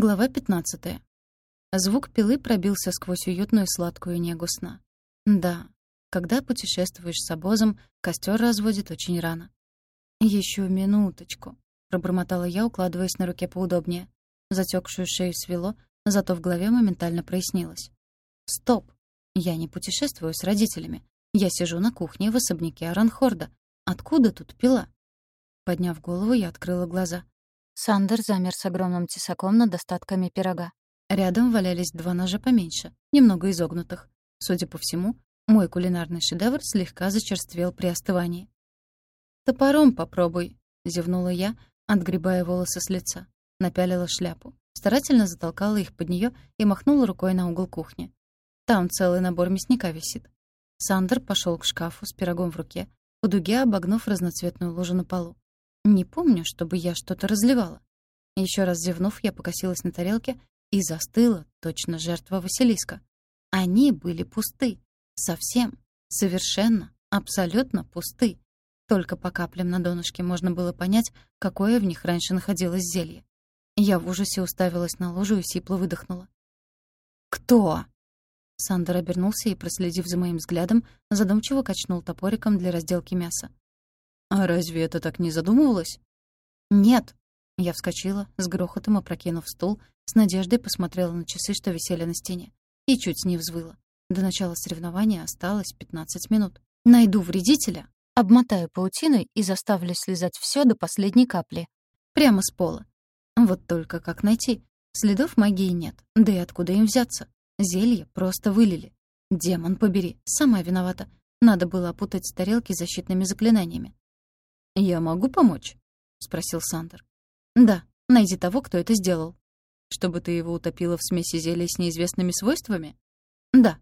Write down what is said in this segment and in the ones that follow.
Глава 15. Звук пилы пробился сквозь уютную сладкую негу сна. Да, когда путешествуешь с обозом, костер разводит очень рано. Еще минуточку», — пробормотала я, укладываясь на руке поудобнее. Затекшую шею свело, зато в голове моментально прояснилось. «Стоп! Я не путешествую с родителями. Я сижу на кухне в особняке Аранхорда. Откуда тут пила?» Подняв голову, я открыла глаза. Сандер замер с огромным тесаком над остатками пирога. Рядом валялись два ножа поменьше, немного изогнутых. Судя по всему, мой кулинарный шедевр слегка зачерствел при остывании. «Топором попробуй», — зевнула я, отгребая волосы с лица. Напялила шляпу, старательно затолкала их под нее и махнула рукой на угол кухни. Там целый набор мясника висит. Сандер пошел к шкафу с пирогом в руке, по дуге обогнув разноцветную лужу на полу. Не помню, чтобы я что-то разливала. Еще раз зевнув, я покосилась на тарелке и застыла, точно жертва Василиска. Они были пусты. Совсем. Совершенно. Абсолютно пусты. Только по каплям на донышке можно было понять, какое в них раньше находилось зелье. Я в ужасе уставилась на ложу и сипло выдохнула. «Кто?» Сандер обернулся и, проследив за моим взглядом, задумчиво качнул топориком для разделки мяса. «А разве это так не задумывалось?» «Нет». Я вскочила, с грохотом опрокинув стул, с надеждой посмотрела на часы, что висели на стене, и чуть не взвыла. До начала соревнования осталось 15 минут. Найду вредителя, обмотаю паутиной и заставлю слезать все до последней капли. Прямо с пола. Вот только как найти? Следов магии нет. Да и откуда им взяться? Зелье просто вылили. Демон побери, сама виновата. Надо было опутать тарелки защитными заклинаниями. «Я могу помочь?» — спросил Сандер. «Да, найди того, кто это сделал». «Чтобы ты его утопила в смеси зелья с неизвестными свойствами?» «Да.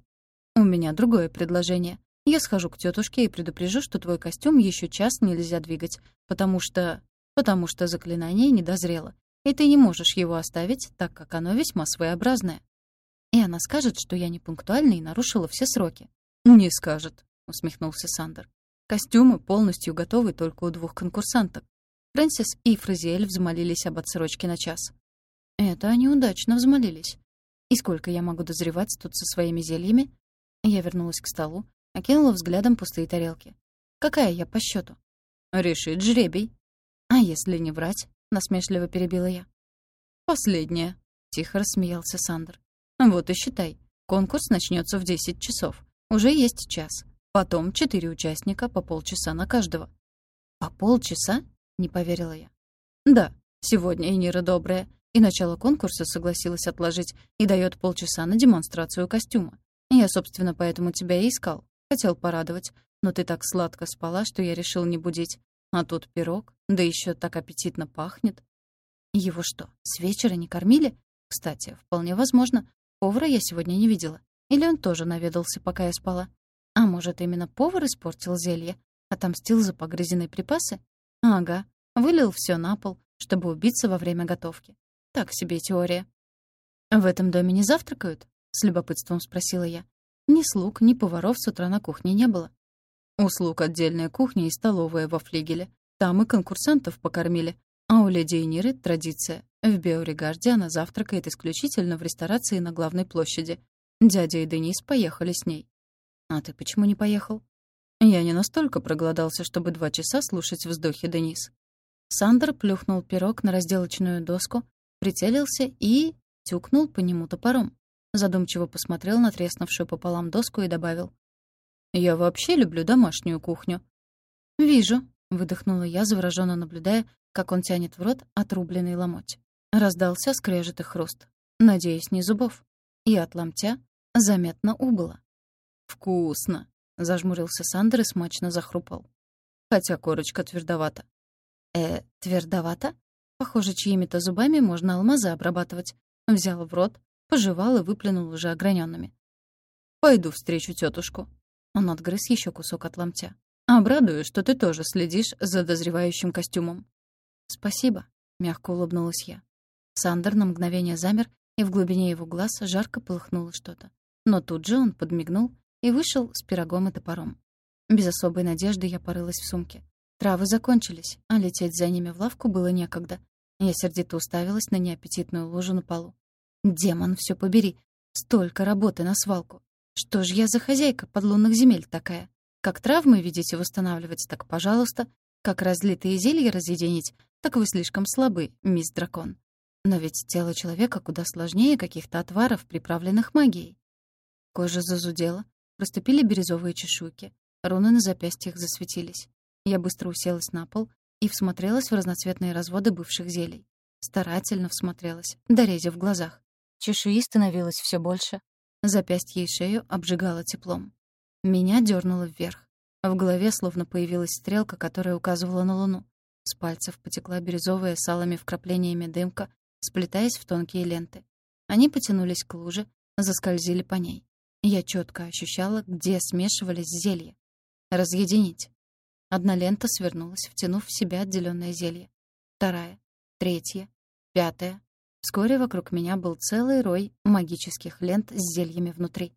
У меня другое предложение. Я схожу к тетушке и предупрежу, что твой костюм еще час нельзя двигать, потому что... потому что заклинание не дозрело, и ты не можешь его оставить, так как оно весьма своеобразное. И она скажет, что я не пунктуальна и нарушила все сроки». «Не скажет», — усмехнулся Сандер. Костюмы полностью готовы только у двух конкурсанток. Фрэнсис и Фразиэль взмолились об отсрочке на час. Это они удачно взмолились. И сколько я могу дозревать тут со своими зельями? Я вернулась к столу, окинула взглядом пустые тарелки. Какая я по счету? Решит жребий. А если не врать? Насмешливо перебила я. Последняя. Тихо рассмеялся Сандер. Вот и считай. Конкурс начнется в 10 часов. Уже есть час. Потом четыре участника по полчаса на каждого. «По полчаса?» — не поверила я. «Да, сегодня Энира добрая, и начало конкурса согласилась отложить и дает полчаса на демонстрацию костюма. Я, собственно, поэтому тебя и искал. Хотел порадовать, но ты так сладко спала, что я решил не будить. А тут пирог, да еще так аппетитно пахнет. Его что, с вечера не кормили? Кстати, вполне возможно. Повара я сегодня не видела. Или он тоже наведался, пока я спала. Может, именно повар испортил зелье? Отомстил за погрызенные припасы? Ага, вылил все на пол, чтобы убиться во время готовки. Так себе теория. «В этом доме не завтракают?» — с любопытством спросила я. Ни слуг, ни поваров с утра на кухне не было. У слуг отдельная кухня и столовая во флигеле. Там и конкурсантов покормили. А у леди Эниры традиция. В Биоригарде она завтракает исключительно в ресторации на главной площади. Дядя и Денис поехали с ней. «А ты почему не поехал?» Я не настолько проголодался, чтобы два часа слушать вздохи Денис. Сандер плюхнул пирог на разделочную доску, прицелился и тюкнул по нему топором. Задумчиво посмотрел на треснувшую пополам доску и добавил. «Я вообще люблю домашнюю кухню». «Вижу», — выдохнула я, заворожённо наблюдая, как он тянет в рот отрубленный ломоть. Раздался скрежет и хруст. Надеюсь, не зубов. И от ломтя заметно убыло. «Вкусно!» — зажмурился Сандер и смачно захрупал. Хотя корочка твердовата. «Э, твердовата? Похоже, чьими-то зубами можно алмазы обрабатывать». Взял в рот, пожевал и выплюнул уже ограненными. «Пойду встречу тетушку. Он отгрыз еще кусок от ломтя. «Обрадую, что ты тоже следишь за дозревающим костюмом». «Спасибо», — мягко улыбнулась я. Сандер на мгновение замер, и в глубине его глаз жарко полыхнуло что-то. Но тут же он подмигнул и вышел с пирогом и топором. Без особой надежды я порылась в сумке. Травы закончились, а лететь за ними в лавку было некогда. Я сердито уставилась на неаппетитную лужу на полу. «Демон, все побери! Столько работы на свалку! Что ж я за хозяйка подлунных земель такая? Как травмы, видите, восстанавливать, так пожалуйста. Как разлитые зелья разъединить, так вы слишком слабы, мисс Дракон. Но ведь тело человека куда сложнее каких-то отваров, приправленных магией. Кожа зазудела, проступили бирюзовые чешуйки, руны на запястьях засветились. Я быстро уселась на пол и всмотрелась в разноцветные разводы бывших зелий. Старательно всмотрелась, дорезя в глазах. Чешуи становилось все больше. Запястье и шею обжигало теплом. Меня дернуло вверх. В голове словно появилась стрелка, которая указывала на луну. С пальцев потекла бирюзовая с алыми вкраплениями дымка, сплетаясь в тонкие ленты. Они потянулись к луже, заскользили по ней. Я четко ощущала, где смешивались зелья. Разъединить. Одна лента свернулась, втянув в себя отделенное зелье. Вторая, третья, пятая. Вскоре вокруг меня был целый рой магических лент с зельями внутри.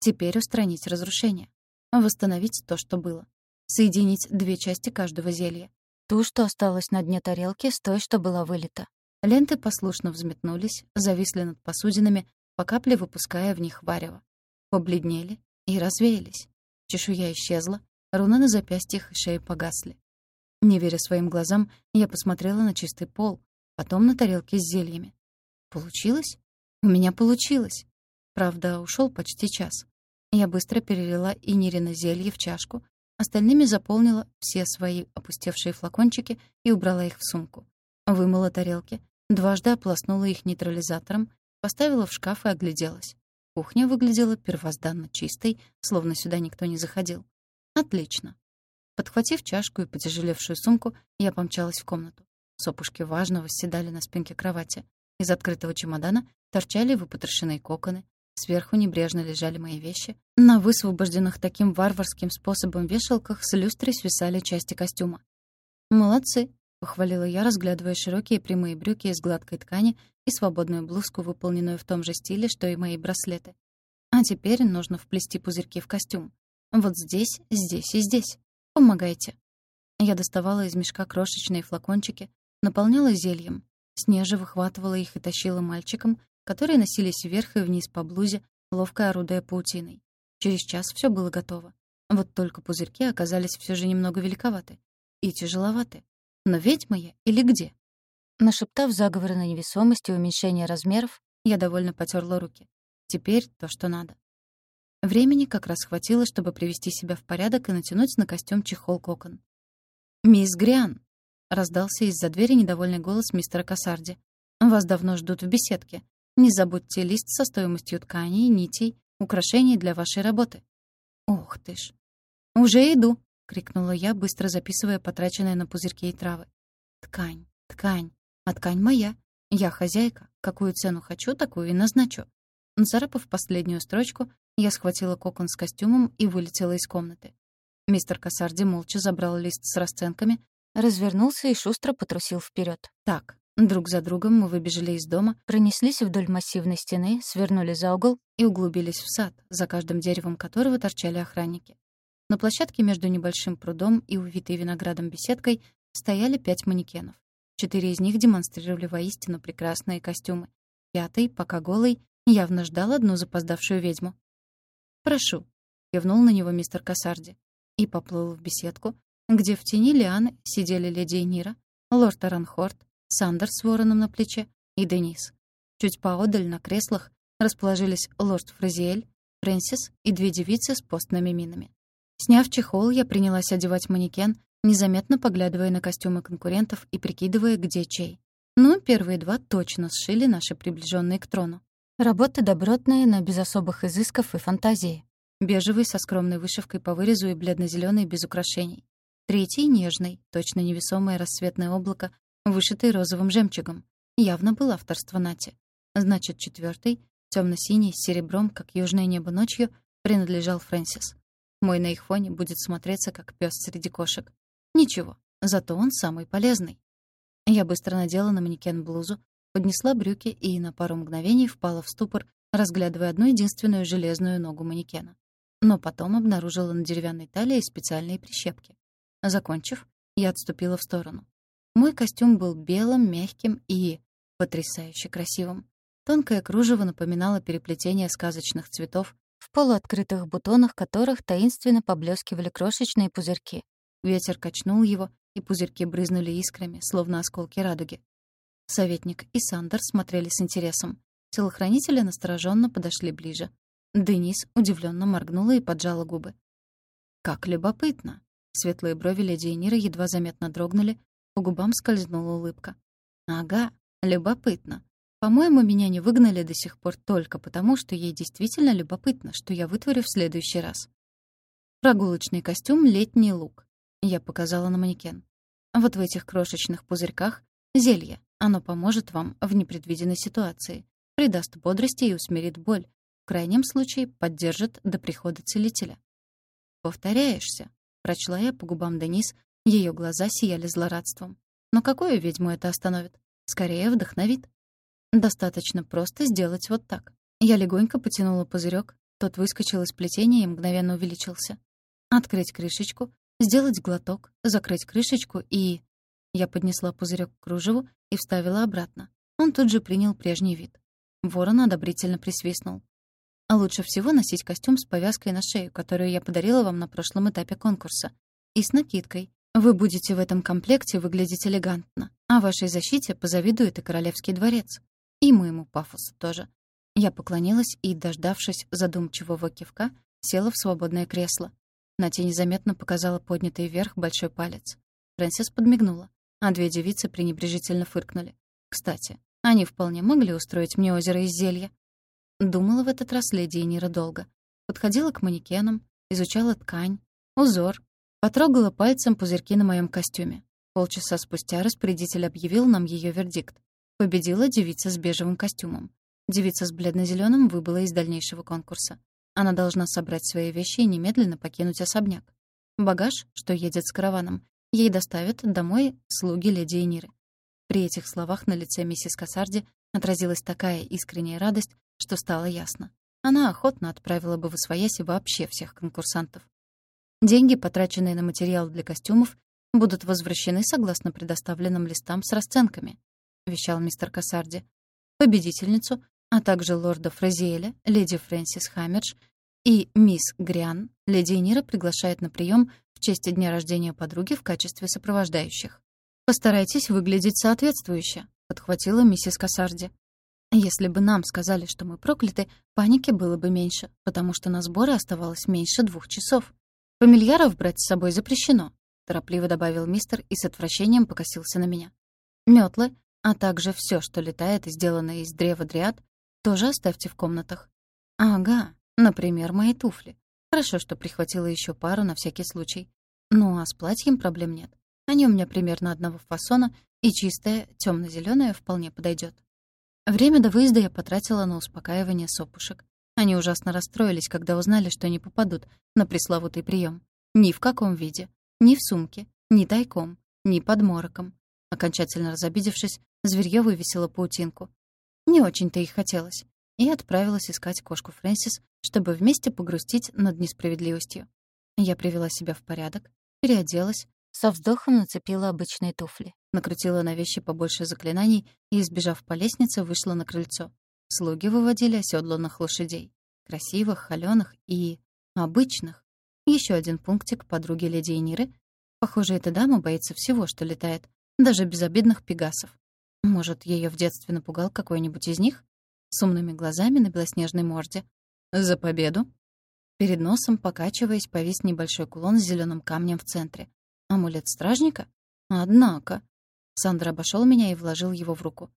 Теперь устранить разрушение. Восстановить то, что было. Соединить две части каждого зелья. Ту, что осталось на дне тарелки, с той, что была вылита. Ленты послушно взметнулись, зависли над посудинами, по капле выпуская в них варево. Побледнели и развеялись. Чешуя исчезла, руны на запястьях и шее погасли. Не веря своим глазам, я посмотрела на чистый пол, потом на тарелки с зельями. Получилось? У меня получилось. Правда, ушел почти час. Я быстро перелила инирина зелье в чашку, остальными заполнила все свои опустевшие флакончики и убрала их в сумку. Вымыла тарелки, Дважды ополоснула их нейтрализатором, поставила в шкаф и огляделась. Кухня выглядела первозданно чистой, словно сюда никто не заходил. Отлично. Подхватив чашку и потяжелевшую сумку, я помчалась в комнату. Сопушки важно восседали на спинке кровати. Из открытого чемодана торчали выпотрошенные коконы, сверху небрежно лежали мои вещи. На высвобожденных таким варварским способом вешалках с люстрой свисали части костюма. «Молодцы», — похвалила я, разглядывая широкие прямые брюки из гладкой ткани и свободную блузку, выполненную в том же стиле, что и мои браслеты. А теперь нужно вплести пузырьки в костюм. Вот здесь, здесь и здесь. Помогайте. Я доставала из мешка крошечные флакончики, наполняла зельем, снеже выхватывала их и тащила мальчикам, которые носились вверх и вниз по блузе, ловко орудуя паутиной. Через час все было готово. Вот только пузырьки оказались все же немного великоваты и тяжеловаты. Но ведьма я или где? Нашептав заговоры на невесомость и уменьшение размеров, я довольно потерла руки. Теперь то, что надо. Времени как раз хватило, чтобы привести себя в порядок и натянуть на костюм чехол-кокон. «Мисс Гриан!» — раздался из-за двери недовольный голос мистера Кассарди. «Вас давно ждут в беседке. Не забудьте лист со стоимостью тканей, нитей, украшений для вашей работы». «Ох ты ж!» «Уже иду!» — крикнула я, быстро записывая потраченное на пузырьки и травы. «Ткань, ткань, а ткань моя. Я хозяйка. Какую цену хочу, такую и назначу». Нацарапав последнюю строчку, я схватила кокон с костюмом и вылетела из комнаты. Мистер Кассарди молча забрал лист с расценками, развернулся и шустро потрусил вперед. Так, друг за другом мы выбежали из дома, пронеслись вдоль массивной стены, свернули за угол и углубились в сад, за каждым деревом которого торчали охранники. На площадке между небольшим прудом и увитой виноградом беседкой стояли пять манекенов. Четыре из них демонстрировали воистину прекрасные костюмы. Пятый, пока голый, явно ждал одну запоздавшую ведьму. «Прошу», — кивнул на него мистер Кассарди и поплыл в беседку, где в тени лианы сидели леди Энира, лорд Аранхорд, Сандер с вороном на плече и Денис. Чуть поодаль на креслах расположились лорд Фразиэль, Фрэнсис и две девицы с постными минами. Сняв чехол, я принялась одевать манекен, незаметно поглядывая на костюмы конкурентов и прикидывая, где чей. Ну, первые два точно сшили наши приближенные к трону. Работа добротная, но без особых изысков и фантазии. Бежевый со скромной вышивкой по вырезу и бледно зеленый без украшений. Третий — нежный, точно невесомое рассветное облако, вышитый розовым жемчугом. Явно был авторство Нати. Значит, четвертый, темно синий с серебром, как южное небо ночью, принадлежал Фрэнсис. Мой на их фоне будет смотреться, как пес среди кошек. Ничего, зато он самый полезный. Я быстро надела на манекен блузу, поднесла брюки и на пару мгновений впала в ступор, разглядывая одну единственную железную ногу манекена. Но потом обнаружила на деревянной талии специальные прищепки. Закончив, я отступила в сторону. Мой костюм был белым, мягким и потрясающе красивым. Тонкое кружево напоминало переплетение сказочных цветов, в полуоткрытых бутонах которых таинственно поблескивали крошечные пузырьки. Ветер качнул его, и пузырьки брызнули искрами, словно осколки радуги. Советник и Сандер смотрели с интересом. Телохранители настороженно подошли ближе. Денис удивленно моргнула и поджала губы. «Как любопытно!» Светлые брови леди Эниры едва заметно дрогнули, по губам скользнула улыбка. «Ага, любопытно. По-моему, меня не выгнали до сих пор только потому, что ей действительно любопытно, что я вытворю в следующий раз. Прогулочный костюм «Летний лук». Я показала на манекен. Вот в этих крошечных пузырьках зелье. Оно поможет вам в непредвиденной ситуации, придаст бодрости и усмирит боль. В крайнем случае поддержит до прихода целителя. «Повторяешься», — прочла я по губам Денис, ее глаза сияли злорадством. «Но какую ведьму это остановит? Скорее вдохновит». Достаточно просто сделать вот так. Я легонько потянула пузырек, тот выскочил из плетения и мгновенно увеличился. Открыть крышечку, сделать глоток, закрыть крышечку и... Я поднесла пузырек к кружеву и вставила обратно. Он тут же принял прежний вид. Ворон одобрительно присвистнул. А лучше всего носить костюм с повязкой на шею, которую я подарила вам на прошлом этапе конкурса. И с накидкой. Вы будете в этом комплекте выглядеть элегантно. А вашей защите позавидует и Королевский дворец. И моему пафосу тоже. Я поклонилась и, дождавшись задумчивого кивка, села в свободное кресло. Нати незаметно показала поднятый вверх большой палец. Фрэнсис подмигнула, а две девицы пренебрежительно фыркнули. Кстати, они вполне могли устроить мне озеро из зелья. Думала в этот раз леди Энира долго. Подходила к манекенам, изучала ткань, узор, потрогала пальцем пузырьки на моем костюме. Полчаса спустя распорядитель объявил нам ее вердикт. Победила девица с бежевым костюмом. Девица с бледно-зеленым выбыла из дальнейшего конкурса. Она должна собрать свои вещи и немедленно покинуть особняк. Багаж, что едет с караваном, ей доставят домой слуги леди Эниры. При этих словах на лице миссис Кассарди отразилась такая искренняя радость, что стало ясно. Она охотно отправила бы в Освояси вообще всех конкурсантов. Деньги, потраченные на материал для костюмов, будут возвращены согласно предоставленным листам с расценками вещал мистер Кассарди. Победительницу, а также лорда Фразиэля, леди Фрэнсис Хаммердж и мисс Гриан леди Энира приглашает на прием в честь дня рождения подруги в качестве сопровождающих. «Постарайтесь выглядеть соответствующе», — подхватила миссис Кассарди. «Если бы нам сказали, что мы прокляты, паники было бы меньше, потому что на сборы оставалось меньше двух часов. Фамильяров брать с собой запрещено», — торопливо добавил мистер и с отвращением покосился на меня. Метлы, а также все, что летает и сделано из древа дриад, тоже оставьте в комнатах. Ага, например, мои туфли. Хорошо, что прихватила еще пару на всякий случай. Ну а с платьем проблем нет. Они у меня примерно одного фасона, и чистое, темно зеленое вполне подойдет. Время до выезда я потратила на успокаивание сопушек. Они ужасно расстроились, когда узнали, что не попадут на пресловутый прием. Ни в каком виде. Ни в сумке, ни тайком, ни под мороком. Окончательно разобидевшись, зверьё вывесило паутинку. Не очень-то и хотелось. И отправилась искать кошку Фрэнсис, чтобы вместе погрустить над несправедливостью. Я привела себя в порядок, переоделась, со вздохом нацепила обычные туфли, накрутила на вещи побольше заклинаний и, избежав по лестнице, вышла на крыльцо. Слуги выводили оседланных лошадей. Красивых, холёных и... обычных. Еще один пунктик подруги леди Эниры. Похоже, эта дама боится всего, что летает, даже безобидных пегасов. Может, ее в детстве напугал какой-нибудь из них? С умными глазами на белоснежной морде. «За победу!» Перед носом, покачиваясь, повис небольшой кулон с зеленым камнем в центре. Амулет стражника? Однако. Сандра обошел меня и вложил его в руку.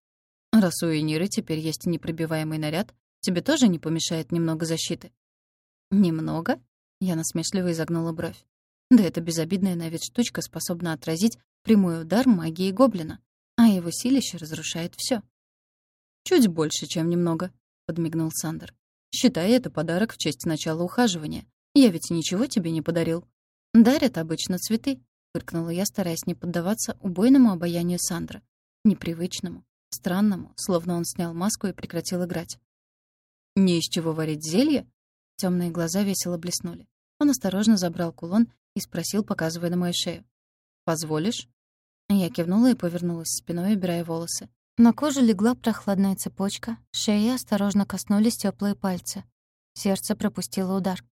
«Раз у Эниры теперь есть непробиваемый наряд, тебе тоже не помешает немного защиты?» «Немного?» Я насмешливо изогнула бровь. «Да эта безобидная на вид штучка способна отразить Прямой удар магии гоблина, а его силище разрушает все. «Чуть больше, чем немного», — подмигнул Сандер. «Считай это подарок в честь начала ухаживания. Я ведь ничего тебе не подарил». «Дарят обычно цветы», — фыркнула я, стараясь не поддаваться убойному обаянию Сандра. Непривычному, странному, словно он снял маску и прекратил играть. «Не из чего варить зелье?» Темные глаза весело блеснули. Он осторожно забрал кулон и спросил, показывая на мою шею. «Позволишь?» Я кивнула и повернулась спиной, убирая волосы. На кожу легла прохладная цепочка, шеи осторожно коснулись теплые пальцы. Сердце пропустило удар.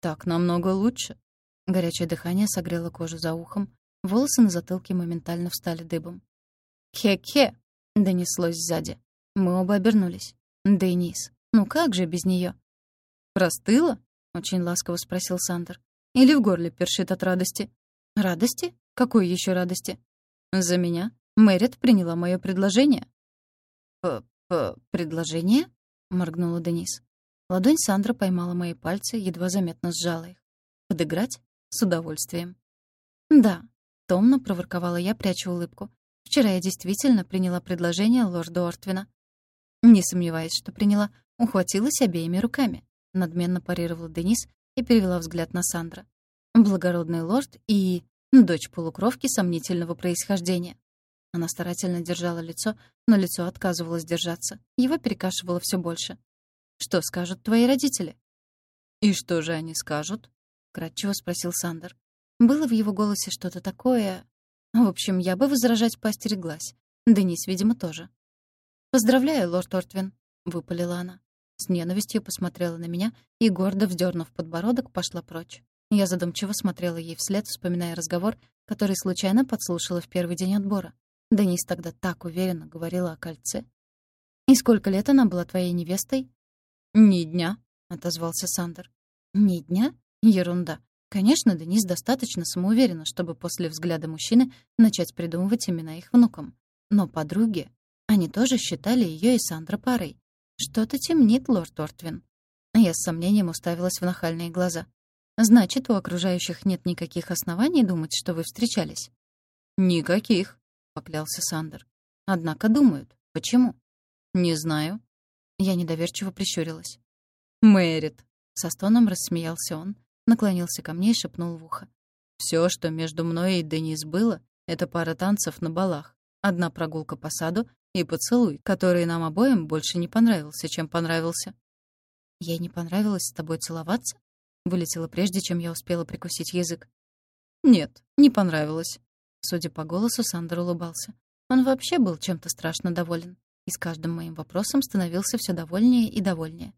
«Так намного лучше». Горячее дыхание согрело кожу за ухом, волосы на затылке моментально встали дыбом. «Хе-хе!» — донеслось сзади. Мы оба обернулись. «Денис, ну как же без неё?» «Простыла?» — очень ласково спросил Сандер. «Или в горле першит от радости?» «Радости? Какой ещё радости?» «За меня. Мэрит приняла моё предложение». «П-п-предложение?» — моргнула Денис. Ладонь Сандра поймала мои пальцы, едва заметно сжала их. «Подыграть? С удовольствием». «Да», — томно проворковала я, пряча улыбку. «Вчера я действительно приняла предложение лорда Ортвина». «Не сомневаюсь, что приняла. Ухватилась обеими руками», — надменно парировала Денис и перевела взгляд на Сандра. «Благородный лорд и... дочь полукровки сомнительного происхождения». Она старательно держала лицо, но лицо отказывалось держаться. Его перекашивало все больше. Что скажут твои родители?» «И что же они скажут?» — кратчево спросил Сандер. Было в его голосе что-то такое... В общем, я бы возражать поостереглась. Денис, видимо, тоже. «Поздравляю, лорд Ортвин», — выпалила она. С ненавистью посмотрела на меня и, гордо вздернув подбородок, пошла прочь. Я задумчиво смотрела ей вслед, вспоминая разговор, который случайно подслушала в первый день отбора. Денис тогда так уверенно говорила о кольце. «И сколько лет она была твоей невестой?» «Ни дня», — отозвался Сандер. «Ни дня? Ерунда. Конечно, Денис достаточно самоуверена, чтобы после взгляда мужчины начать придумывать имена их внукам. Но подруги, они тоже считали ее и Сандра парой. Что-то темнит лорд Ортвин. Я с сомнением уставилась в нахальные глаза. «Значит, у окружающих нет никаких оснований думать, что вы встречались?» «Никаких», — поклялся Сандер. «Однако думают. Почему?» «Не знаю. Я недоверчиво прищурилась. «Мэрит!» — со стоном рассмеялся он, наклонился ко мне и шепнул в ухо. «Всё, что между мной и Денис было, это пара танцев на балах, одна прогулка по саду и поцелуй, который нам обоим больше не понравился, чем понравился». «Ей не понравилось с тобой целоваться?» — вылетело прежде, чем я успела прикусить язык. «Нет, не понравилось». Судя по голосу, Сандер улыбался. Он вообще был чем-то страшно доволен и с каждым моим вопросом становился все довольнее и довольнее.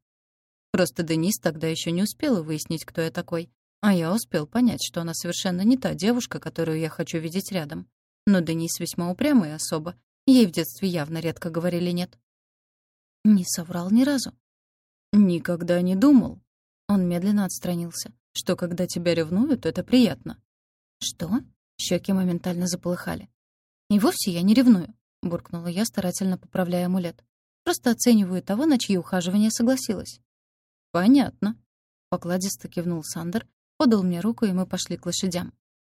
Просто Денис тогда еще не успела выяснить, кто я такой, а я успел понять, что она совершенно не та девушка, которую я хочу видеть рядом. Но Денис весьма упрямая особа, ей в детстве явно редко говорили «нет». Не соврал ни разу. Никогда не думал. Он медленно отстранился, что когда тебя ревнуют, это приятно. Что? Щеки моментально заполыхали. И вовсе я не ревную. — буркнула я, старательно поправляя амулет. «Просто оцениваю того, на чьи ухаживания согласилась». «Понятно», — покладисто кивнул Сандер, подал мне руку, и мы пошли к лошадям.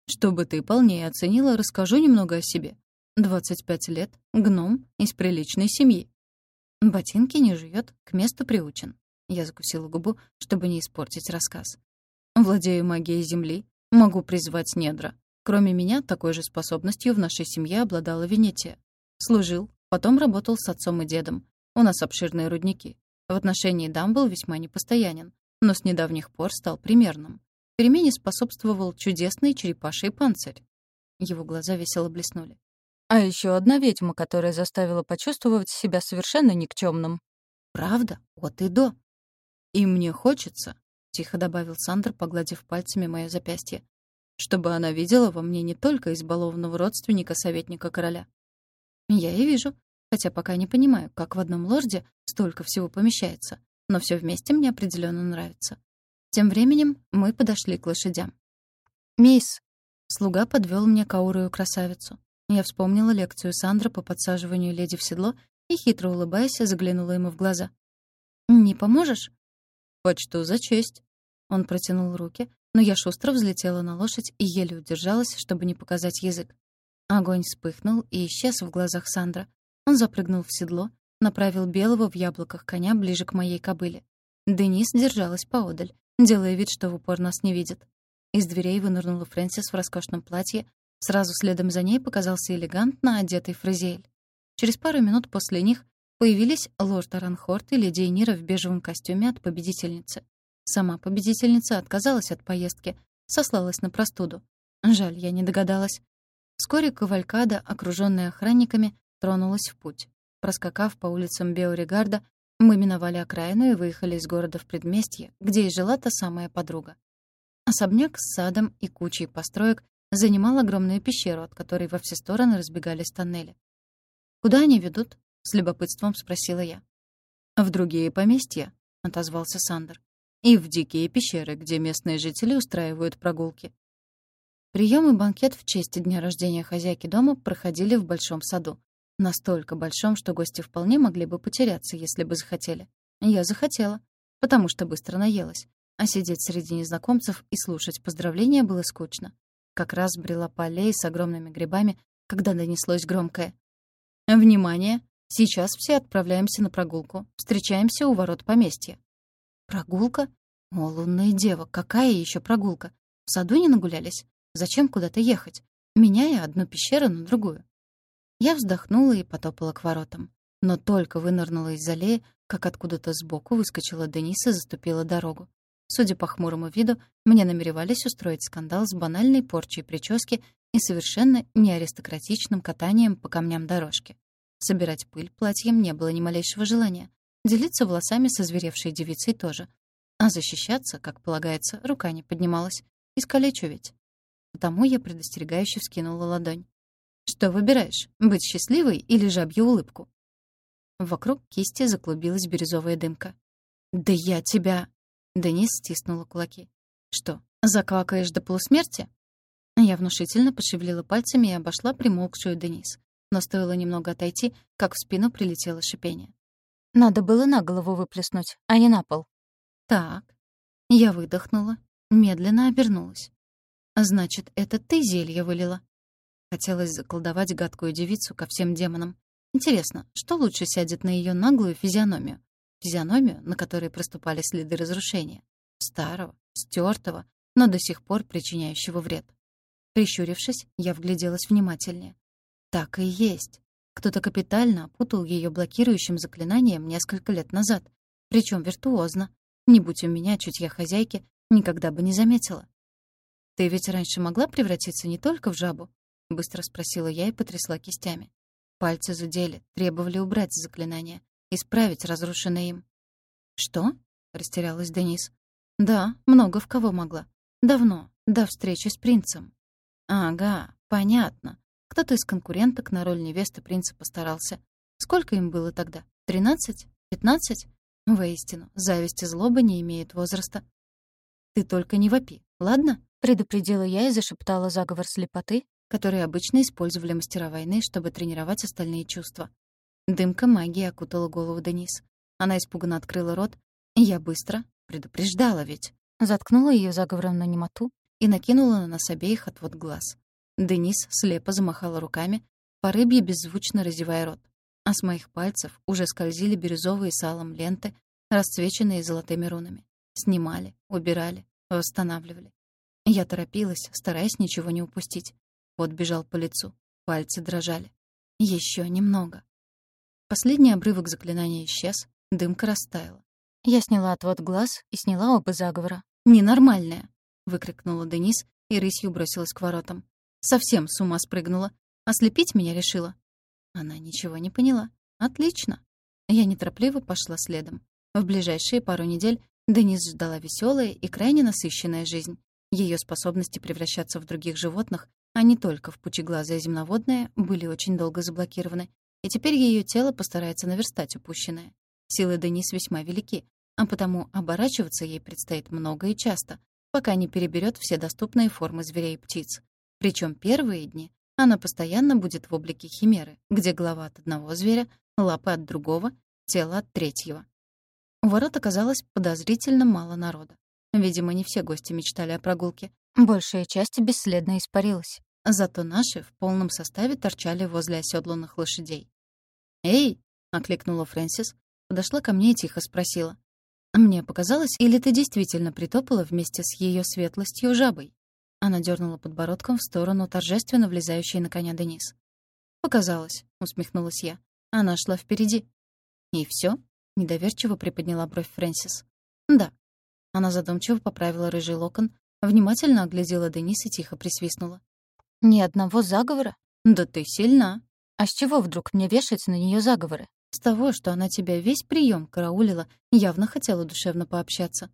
«Чтобы ты полнее оценила, расскажу немного о себе. 25 лет, гном из приличной семьи». «Ботинки не жует, к месту приучен». Я закусила губу, чтобы не испортить рассказ. «Владею магией земли, могу призвать недра. Кроме меня, такой же способностью в нашей семье обладала Венетия. Служил, потом работал с отцом и дедом. У нас обширные рудники. В отношении дам был весьма непостоянен, но с недавних пор стал примерным. Перемене способствовал чудесный черепаший панцирь. Его глаза весело блеснули. А еще одна ведьма, которая заставила почувствовать себя совершенно никчемным. «Правда? Вот и до». «И мне хочется», — тихо добавил Сандер, погладив пальцами мое запястье, «чтобы она видела во мне не только избалованного родственника советника короля, я и вижу. Хотя пока не понимаю, как в одном лорде столько всего помещается. Но все вместе мне определенно нравится. Тем временем мы подошли к лошадям. «Мисс!» Слуга подвел мне каурую красавицу. Я вспомнила лекцию Сандра по подсаживанию леди в седло и, хитро улыбаясь, заглянула ему в глаза. «Не поможешь?» «Почту за честь». Он протянул руки, но я шустро взлетела на лошадь и еле удержалась, чтобы не показать язык. Огонь вспыхнул и исчез в глазах Сандра. Он запрыгнул в седло, направил белого в яблоках коня ближе к моей кобыле. Денис держалась поодаль, делая вид, что в упор нас не видит. Из дверей вынырнула Фрэнсис в роскошном платье, сразу следом за ней показался элегантно одетый Фразиэль. Через пару минут после них появились лорд Аранхорт и леди Энира в бежевом костюме от победительницы. Сама победительница отказалась от поездки, сослалась на простуду. Жаль, я не догадалась. Вскоре кавалькада, окружённая охранниками, тронулась в путь. Проскакав по улицам Беоригарда, мы миновали окраину и выехали из города в предместье, где и жила та самая подруга. Особняк с садом и кучей построек занимал огромную пещеру, от которой во все стороны разбегались тоннели. «Куда они ведут?» — с любопытством спросила я. «В другие поместья», — отозвался Сандер. «И в дикие пещеры, где местные жители устраивают прогулки». Прием и банкет в честь дня рождения хозяйки дома проходили в большом саду. Настолько большом, что гости вполне могли бы потеряться, если бы захотели. Я захотела, потому что быстро наелась. А сидеть среди незнакомцев и слушать поздравления было скучно. Как раз брела по аллее с огромными грибами, когда донеслось громкое. «Внимание! Сейчас все отправляемся на прогулку. Встречаемся у ворот поместья». «Прогулка? О, лунная дева, какая еще прогулка? В саду не нагулялись? Зачем куда-то ехать? Меняя одну пещеру на другую?» Я вздохнула и потопала к воротам. Но только вынырнула из аллеи, как откуда-то сбоку выскочила Денис и заступила дорогу. Судя по хмурому виду, мне намеревались устроить скандал с банальной порчей прически и совершенно неаристократичным катанием по камням дорожки. Собирать пыль платьем не было ни малейшего желания. Делиться волосами со зверевшей девицей тоже. А защищаться, как полагается, рука не поднималась. Искалечу ведь. Потому я предостерегающе вскинула ладонь. Что выбираешь, быть счастливой или жабью улыбку? Вокруг кисти заклубилась бирюзовая дымка. «Да я тебя...» Денис стиснула кулаки. «Что, заквакаешь до полусмерти?» Я внушительно пошевелила пальцами и обошла примолкшую Денис. Но стоило немного отойти, как в спину прилетело шипение. «Надо было на голову выплеснуть, а не на пол». «Так». Я выдохнула, медленно обернулась. «Значит, это ты зелье вылила?» Хотелось заколдовать гадкую девицу ко всем демонам. Интересно, что лучше сядет на ее наглую физиономию? Физиономию, на которой проступали следы разрушения. Старого, стертого, но до сих пор причиняющего вред. Прищурившись, я вгляделась внимательнее. Так и есть. Кто-то капитально опутал ее блокирующим заклинанием несколько лет назад. Причем виртуозно. Не будь у меня чутья хозяйки, никогда бы не заметила. Ты ведь раньше могла превратиться не только в жабу, — быстро спросила я и потрясла кистями. Пальцы зудели, требовали убрать заклинание, исправить разрушенное им. «Что?» — растерялась Денис. «Да, много в кого могла. Давно, до встречи с принцем». «Ага, понятно. Кто-то из конкуренток на роль невесты принца постарался. Сколько им было тогда? Тринадцать? Пятнадцать? Воистину, зависть и злоба не имеют возраста. «Ты только не вопи, ладно?» — предупредила я и зашептала заговор слепоты, которые обычно использовали мастера войны, чтобы тренировать остальные чувства. Дымка магии окутала голову Денис. Она испуганно открыла рот, я быстро, предупреждала ведь, заткнула ее заговором на немоту и накинула на нас обеих отвод глаз. Денис слепо замахала руками, по рыбье беззвучно разевая рот. А с моих пальцев уже скользили бирюзовые салом ленты, расцвеченные золотыми рунами. Снимали, убирали, восстанавливали. Я торопилась, стараясь ничего не упустить. Пот бежал по лицу, пальцы дрожали. Еще немного. Последний обрывок заклинания исчез, дымка растаяла. Я сняла отвод глаз и сняла оба заговора. «Ненормальная!» — выкрикнула Денис и рысью бросилась к воротам. Совсем с ума спрыгнула. Ослепить меня решила. Она ничего не поняла. Отлично. Я неторопливо пошла следом. В ближайшие пару недель Денис ждала веселая и крайне насыщенная жизнь. Ее способности превращаться в других животных а не только в пучеглазое земноводное, были очень долго заблокированы, и теперь ее тело постарается наверстать упущенное. Силы Денис весьма велики, а потому оборачиваться ей предстоит много и часто, пока не переберет все доступные формы зверей и птиц. Причем первые дни она постоянно будет в облике химеры, где голова от одного зверя, лапы от другого, тело от третьего. У ворот оказалось подозрительно мало народа. Видимо, не все гости мечтали о прогулке, Большая часть бесследно испарилась. Зато наши в полном составе торчали возле оседланных лошадей. «Эй!» — окликнула Фрэнсис, подошла ко мне и тихо спросила. «Мне показалось, или ты действительно притопала вместе с ее светлостью жабой?» Она дернула подбородком в сторону торжественно влезающей на коня Денис. «Показалось», — усмехнулась я. Она шла впереди. «И все? недоверчиво приподняла бровь Фрэнсис. «Да». Она задумчиво поправила рыжий локон, Внимательно оглядела Денис и тихо присвистнула. Ни одного заговора? Да ты сильна. А с чего вдруг мне вешать на нее заговоры? С того, что она тебя весь прием караулила, явно хотела душевно пообщаться.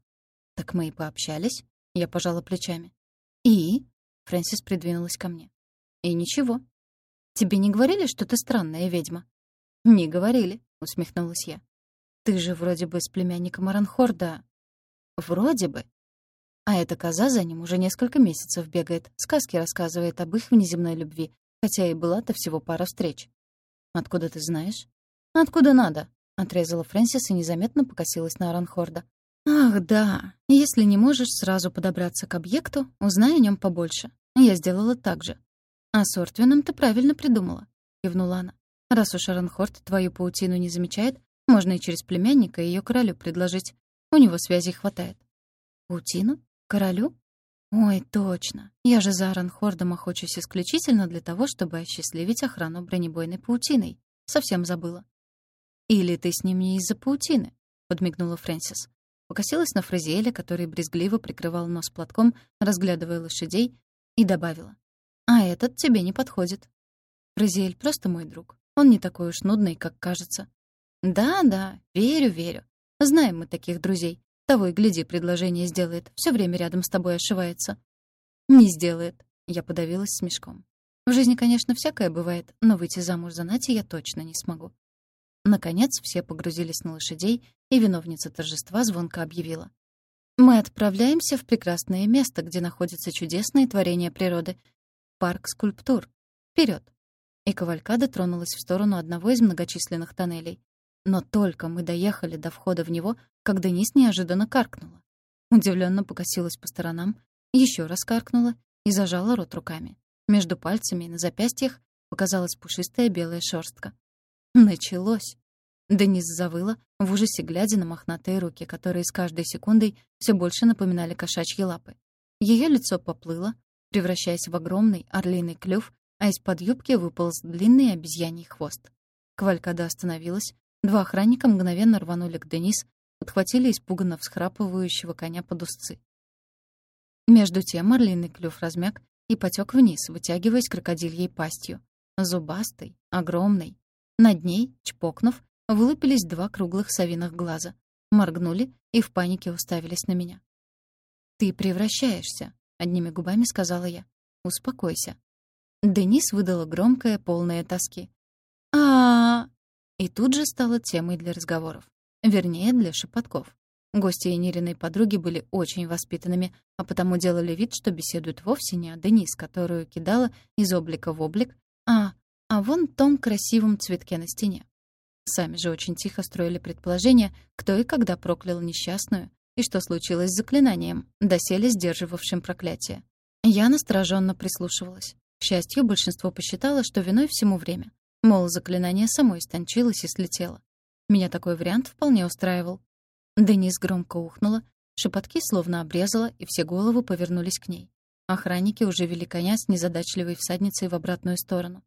Так мы и пообщались. Я пожала плечами. И? Фрэнсис придвинулась ко мне. И ничего. Тебе не говорили, что ты странная ведьма? Не говорили, усмехнулась я. Ты же вроде бы с племянником Аранхорда. Вроде бы. А эта коза за ним уже несколько месяцев бегает, сказки рассказывает об их внеземной любви, хотя и была-то всего пара встреч. Откуда ты знаешь? Откуда надо? Отрезала Фрэнсис и незаметно покосилась на Аранхорда. «Ах, да. Если не можешь сразу подобраться к объекту, узнай о нем побольше. Я сделала так же». «А с Ортвином ты правильно придумала», — кивнула она. «Раз уж Аранхорд твою паутину не замечает, можно и через племянника ее королю предложить. У него связей хватает». «Паутину? Королю?» «Ой, точно. Я же за Аранхордом охочусь исключительно для того, чтобы осчастливить охрану бронебойной паутиной. Совсем забыла». «Или ты с ним не из-за паутины?» — подмигнула Фрэнсис. Покосилась на Фразиэля, который брезгливо прикрывал нос платком, разглядывая лошадей, и добавила. «А этот тебе не подходит. Фразиэль просто мой друг. Он не такой уж нудный, как кажется». «Да-да, верю, верю. Знаем мы таких друзей. Того и гляди, предложение сделает. Все время рядом с тобой ошивается». «Не сделает», — я подавилась смешком. «В жизни, конечно, всякое бывает, но выйти замуж за Нати я точно не смогу». Наконец все погрузились на лошадей, и виновница торжества звонко объявила. «Мы отправляемся в прекрасное место, где находятся чудесные творения природы. Парк скульптур. Вперед! И кавалькада тронулась в сторону одного из многочисленных тоннелей. Но только мы доехали до входа в него, как Денис неожиданно каркнула. Удивленно покосилась по сторонам, еще раз каркнула и зажала рот руками. Между пальцами и на запястьях показалась пушистая белая шерстка. Началось. Денис завыла, в ужасе глядя на мохнатые руки, которые с каждой секундой все больше напоминали кошачьи лапы. Ее лицо поплыло, превращаясь в огромный орлиный клюв, а из-под юбки выполз длинный обезьяний хвост. Квалькада остановилась, два охранника мгновенно рванули к Денис, подхватили испуганно всхрапывающего коня под узцы. Между тем орлиный клюв размяк и потек вниз, вытягиваясь крокодильей пастью. Зубастой, огромной. Над ней, чпокнув, Вылупились два круглых совиных глаза. Моргнули и в панике уставились на меня. «Ты превращаешься», — одними губами сказала я. «Успокойся». Денис выдала громкое, полное тоски. а, И тут же стала темой для разговоров. Вернее, для шепотков. Гости Енириной подруги были очень воспитанными, а потому делали вид, что беседуют вовсе не о Денис, которую кидала из облика в облик, а о вон том красивом цветке на стене. Сами же очень тихо строили предположения, кто и когда проклял несчастную, и что случилось с заклинанием, доселе сдерживавшим проклятие. Я настороженно прислушивалась. К счастью, большинство посчитало, что виной всему время. Мол, заклинание само истончилось и слетело. Меня такой вариант вполне устраивал. Денис громко ухнула, шепотки словно обрезала, и все головы повернулись к ней. Охранники уже вели коня с незадачливой всадницей в обратную сторону.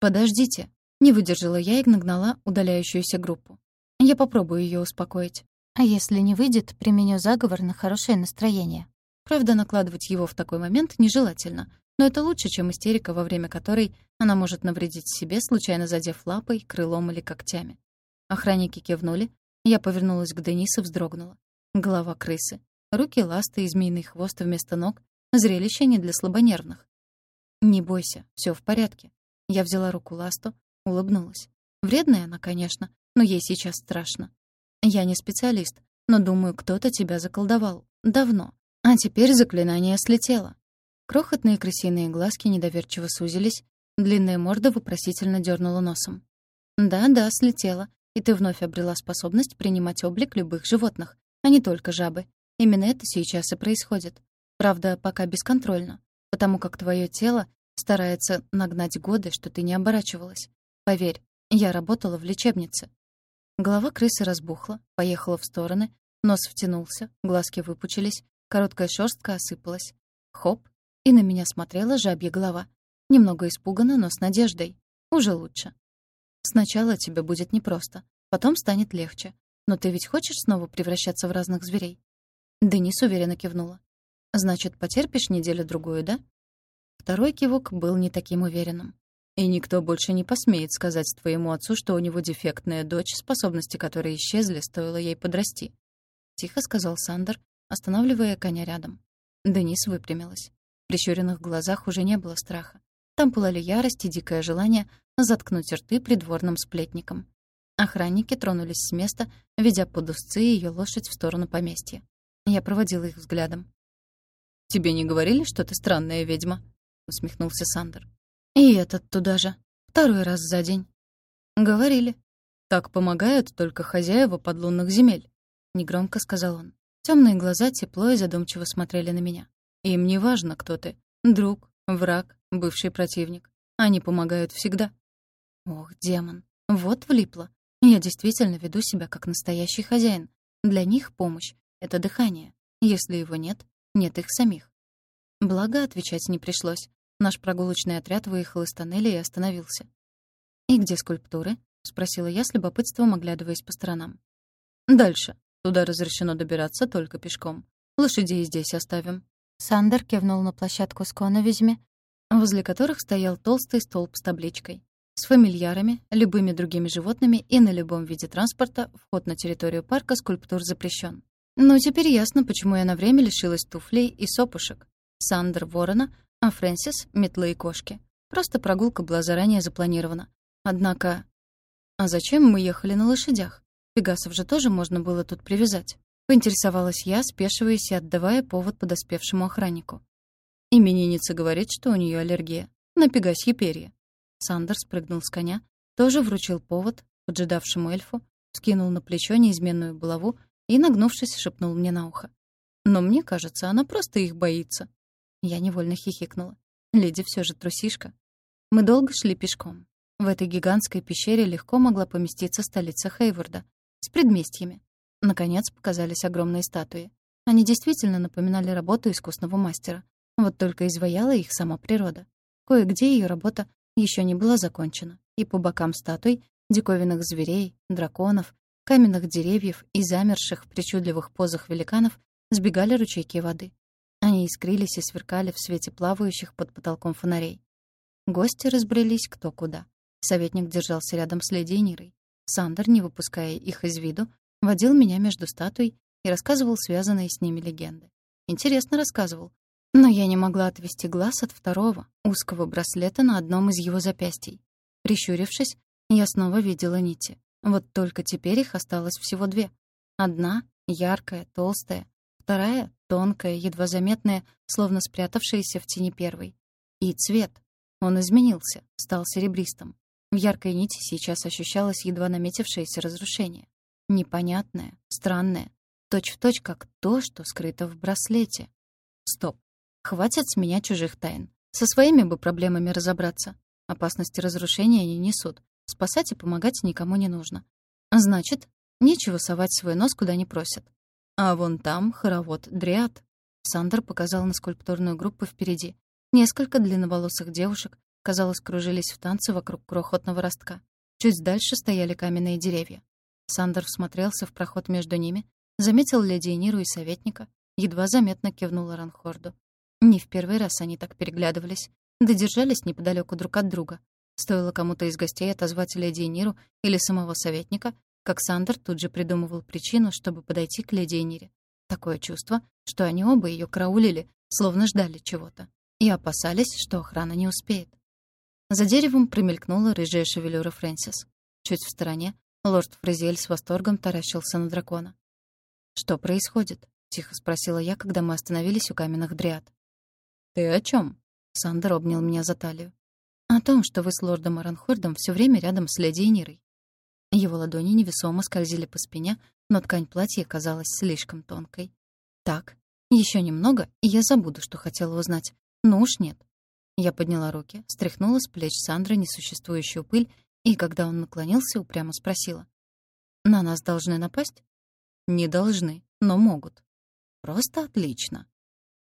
«Подождите!» Не выдержала я и нагнала удаляющуюся группу. Я попробую ее успокоить. А если не выйдет, применю заговор на хорошее настроение. Правда, накладывать его в такой момент нежелательно, но это лучше, чем истерика, во время которой она может навредить себе, случайно задев лапой, крылом или когтями. Охранники кивнули, я повернулась к Денису, вздрогнула. Голова крысы, руки ласты и змеиный хвост вместо ног — зрелище не для слабонервных. «Не бойся, все в порядке». Я взяла руку ласту, Улыбнулась. Вредная она, конечно, но ей сейчас страшно. Я не специалист, но думаю, кто-то тебя заколдовал. Давно. А теперь заклинание слетело. Крохотные крысиные глазки недоверчиво сузились, длинная морда вопросительно дернула носом. «Да-да, слетело, и ты вновь обрела способность принимать облик любых животных, а не только жабы. Именно это сейчас и происходит. Правда, пока бесконтрольно, потому как твое тело старается нагнать годы, что ты не оборачивалась. Поверь, я работала в лечебнице. Голова крысы разбухла, поехала в стороны, нос втянулся, глазки выпучились, короткая шерстка осыпалась. Хоп, и на меня смотрела жабья голова. Немного испуганно, но с надеждой. Уже лучше. Сначала тебе будет непросто, потом станет легче. Но ты ведь хочешь снова превращаться в разных зверей? Денис уверенно кивнула. Значит, потерпишь неделю-другую, да? Второй кивок был не таким уверенным. И никто больше не посмеет сказать твоему отцу, что у него дефектная дочь, способности которой исчезли, стоило ей подрасти. Тихо сказал Сандер, останавливая коня рядом. Денис выпрямилась. В прищуренных глазах уже не было страха. Там пылали ярость и дикое желание заткнуть рты придворным сплетникам. Охранники тронулись с места, ведя под узцы ее лошадь в сторону поместья. Я проводила их взглядом. «Тебе не говорили, что ты странная ведьма?» — усмехнулся Сандер. «И этот туда же. Второй раз за день». «Говорили. Так помогают только хозяева подлунных земель», — негромко сказал он. Темные глаза тепло и задумчиво смотрели на меня. «Им не важно, кто ты. Друг, враг, бывший противник. Они помогают всегда». Ох, демон, вот влипло. Я действительно веду себя как настоящий хозяин. Для них помощь — это дыхание. Если его нет, нет их самих. Благо, отвечать не пришлось. Наш прогулочный отряд выехал из тоннеля и остановился. «И где скульптуры?» — спросила я с любопытством, оглядываясь по сторонам. «Дальше. Туда разрешено добираться только пешком. Лошадей здесь оставим». Сандер кивнул на площадку с коновизми, возле которых стоял толстый столб с табличкой. С фамильярами, любыми другими животными и на любом виде транспорта вход на территорию парка скульптур запрещен. Но теперь ясно, почему я на время лишилась туфлей и сопушек. Сандер — ворона, а Фрэнсис — метлы и кошки. Просто прогулка была заранее запланирована. Однако... А зачем мы ехали на лошадях? Пегасов же тоже можно было тут привязать. Поинтересовалась я, спешиваясь и отдавая повод подоспевшему охраннику. Именинница говорит, что у нее аллергия. На пегасье перья. Сандер спрыгнул с коня, тоже вручил повод поджидавшему эльфу, скинул на плечо неизменную булаву и, нагнувшись, шепнул мне на ухо. «Но мне кажется, она просто их боится». Я невольно хихикнула. Леди все же трусишка. Мы долго шли пешком. В этой гигантской пещере легко могла поместиться столица Хейворда с предместьями. Наконец показались огромные статуи. Они действительно напоминали работу искусного мастера. Вот только изваяла их сама природа. Кое-где ее работа еще не была закончена, и по бокам статуй диковинных зверей, драконов, каменных деревьев и замерших в причудливых позах великанов сбегали ручейки воды. Они искрились и сверкали в свете плавающих под потолком фонарей. Гости разбрелись кто куда. Советник держался рядом с леди Нирой. Сандер, не выпуская их из виду, водил меня между статуй и рассказывал связанные с ними легенды. Интересно рассказывал. Но я не могла отвести глаз от второго, узкого браслета на одном из его запястий. Прищурившись, я снова видела нити. Вот только теперь их осталось всего две. Одна — яркая, толстая, Вторая — тонкая, едва заметная, словно спрятавшаяся в тени первой. И цвет. Он изменился, стал серебристым. В яркой нити сейчас ощущалось едва наметившееся разрушение. Непонятное, странное. Точь-в-точь, точь, как то, что скрыто в браслете. Стоп. Хватит с меня чужих тайн. Со своими бы проблемами разобраться. Опасности разрушения они несут. Спасать и помогать никому не нужно. Значит, нечего совать свой нос куда не просят. А вон там хоровод Дриад. Сандер показал на скульптурную группу впереди. Несколько длинноволосых девушек, казалось, кружились в танце вокруг крохотного ростка. Чуть дальше стояли каменные деревья. Сандер всмотрелся в проход между ними, заметил леди Эниру и советника, едва заметно кивнул Ранхорду. Не в первый раз они так переглядывались, да держались неподалеку друг от друга. Стоило кому-то из гостей отозвать леди Эниру или самого советника, как Сандер тут же придумывал причину, чтобы подойти к леди. Такое чувство, что они оба ее караулили, словно ждали чего-то, и опасались, что охрана не успеет. За деревом промелькнула рыжая шевелюра Фрэнсис. Чуть в стороне лорд Фрезель с восторгом таращился на дракона. «Что происходит?» — тихо спросила я, когда мы остановились у каменных дриад. «Ты о чем? Сандер обнял меня за талию. «О том, что вы с лордом Аранхордом все время рядом с леди Энирой. Его ладони невесомо скользили по спине, но ткань платья казалась слишком тонкой. Так, еще немного, и я забуду, что хотела узнать. Но уж нет. Я подняла руки, стряхнула с плеч Сандры несуществующую пыль, и когда он наклонился, упрямо спросила. «На нас должны напасть?» «Не должны, но могут». «Просто отлично».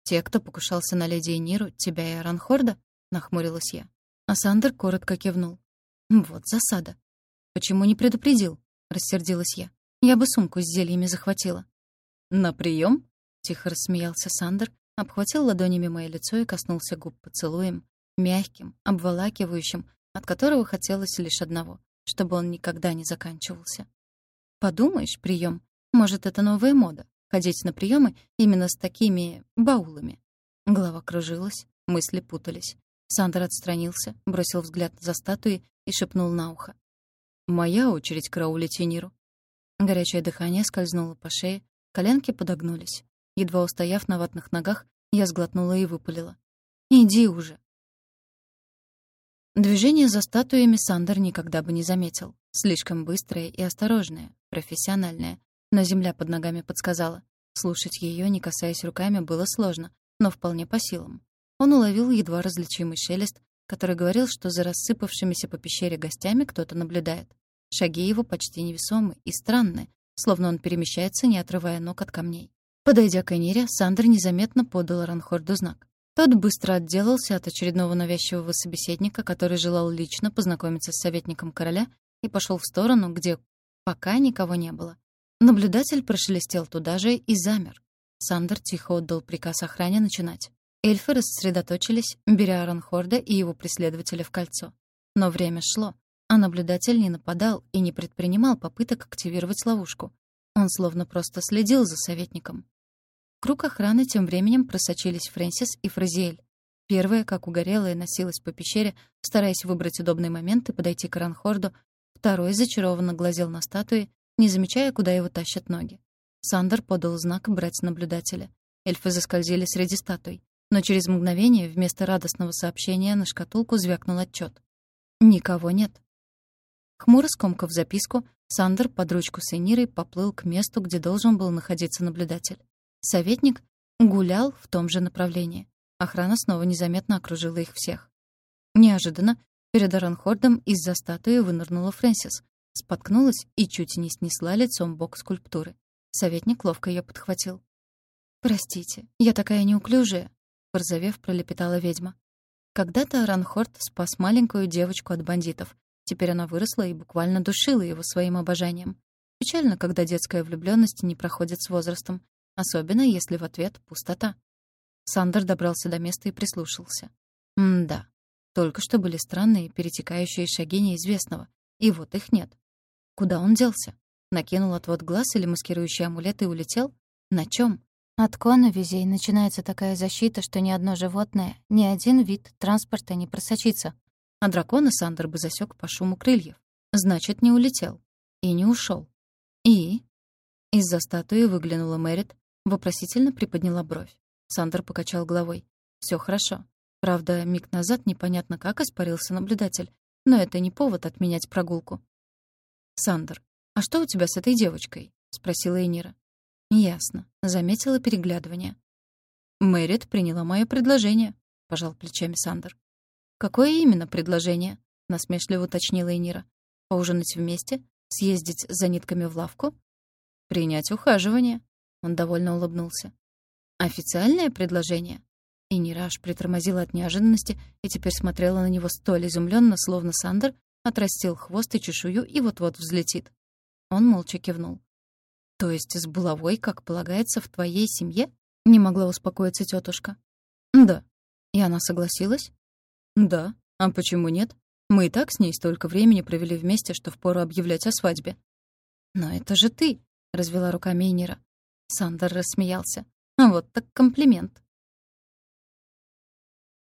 «Те, кто покушался на леди Эниру, тебя и Аранхорда?» — нахмурилась я. А Сандер коротко кивнул. «Вот засада. «Почему не предупредил?» — рассердилась я. «Я бы сумку с зельями захватила». «На прием? тихо рассмеялся Сандер, обхватил ладонями мое лицо и коснулся губ поцелуем, мягким, обволакивающим, от которого хотелось лишь одного — чтобы он никогда не заканчивался. Подумаешь, прием. Может, это новая мода — ходить на приемы именно с такими баулами. Голова кружилась, мысли путались. Сандер отстранился, бросил взгляд за статуи и шепнул на ухо. «Моя очередь караулить Ениру». Горячее дыхание скользнуло по шее, коленки подогнулись. Едва устояв на ватных ногах, я сглотнула и выпалила. «Иди уже!» Движение за статуями Сандер никогда бы не заметил. Слишком быстрое и осторожное, профессиональное. Но земля под ногами подсказала. Слушать ее, не касаясь руками, было сложно, но вполне по силам. Он уловил едва различимый шелест, который говорил, что за рассыпавшимися по пещере гостями кто-то наблюдает. Шаги его почти невесомы и странны, словно он перемещается, не отрывая ног от камней. Подойдя к Энире, Сандер незаметно подал Ранхорду знак. Тот быстро отделался от очередного навязчивого собеседника, который желал лично познакомиться с советником короля, и пошел в сторону, где пока никого не было. Наблюдатель прошелестел туда же и замер. Сандер тихо отдал приказ охране начинать. Эльфы рассредоточились, беря Аранхорда и его преследователя в кольцо. Но время шло, а наблюдатель не нападал и не предпринимал попыток активировать ловушку. Он словно просто следил за советником круг охраны тем временем просочились Фрэнсис и Фразиэль. Первая, как угорелая, носилась по пещере, стараясь выбрать удобный момент и подойти к Ранхорду. Второй зачарованно глазел на статуи, не замечая, куда его тащат ноги. Сандер подал знак брать наблюдателя. Эльфы заскользили среди статуй. Но через мгновение вместо радостного сообщения на шкатулку звякнул отчет. Никого нет. Хмуро скомкав записку, Сандер под ручку с Энирой поплыл к месту, где должен был находиться наблюдатель. Советник гулял в том же направлении. Охрана снова незаметно окружила их всех. Неожиданно перед Аранхордом из-за статуи вынырнула Фрэнсис, споткнулась и чуть не снесла лицом бок скульптуры. Советник ловко ее подхватил. «Простите, я такая неуклюжая», — порзавев пролепетала ведьма. Когда-то Аранхорд спас маленькую девочку от бандитов. Теперь она выросла и буквально душила его своим обожанием. Печально, когда детская влюблённость не проходит с возрастом, Особенно, если в ответ пустота. Сандер добрался до места и прислушался. М-да. Только что были странные, перетекающие шаги неизвестного. И вот их нет. Куда он делся? Накинул отвод глаз или маскирующий амулет и улетел? На чем? От коновизей начинается такая защита, что ни одно животное, ни один вид транспорта не просочится. А дракона Сандер бы засек по шуму крыльев. Значит, не улетел. И не ушел. И... Из-за статуи выглянула Мэрит, Вопросительно приподняла бровь. Сандер покачал головой. Все хорошо. Правда, миг назад непонятно как испарился наблюдатель, но это не повод отменять прогулку. «Сандер, а что у тебя с этой девочкой?» — спросила Энира. «Ясно. Заметила переглядывание». «Мэрит приняла мое предложение», — пожал плечами Сандер. «Какое именно предложение?» — насмешливо уточнила Энира. «Поужинать вместе? Съездить за нитками в лавку?» «Принять ухаживание», он довольно улыбнулся. «Официальное предложение?» И Нираж притормозила от неожиданности и теперь смотрела на него столь изумленно, словно Сандер отрастил хвост и чешую и вот-вот взлетит. Он молча кивнул. «То есть с булавой, как полагается, в твоей семье?» — не могла успокоиться тетушка. «Да». «И она согласилась?» «Да. А почему нет? Мы и так с ней столько времени провели вместе, что впору объявлять о свадьбе». «Но это же ты!» — развела руками Энира. Сандер рассмеялся. «Вот так комплимент.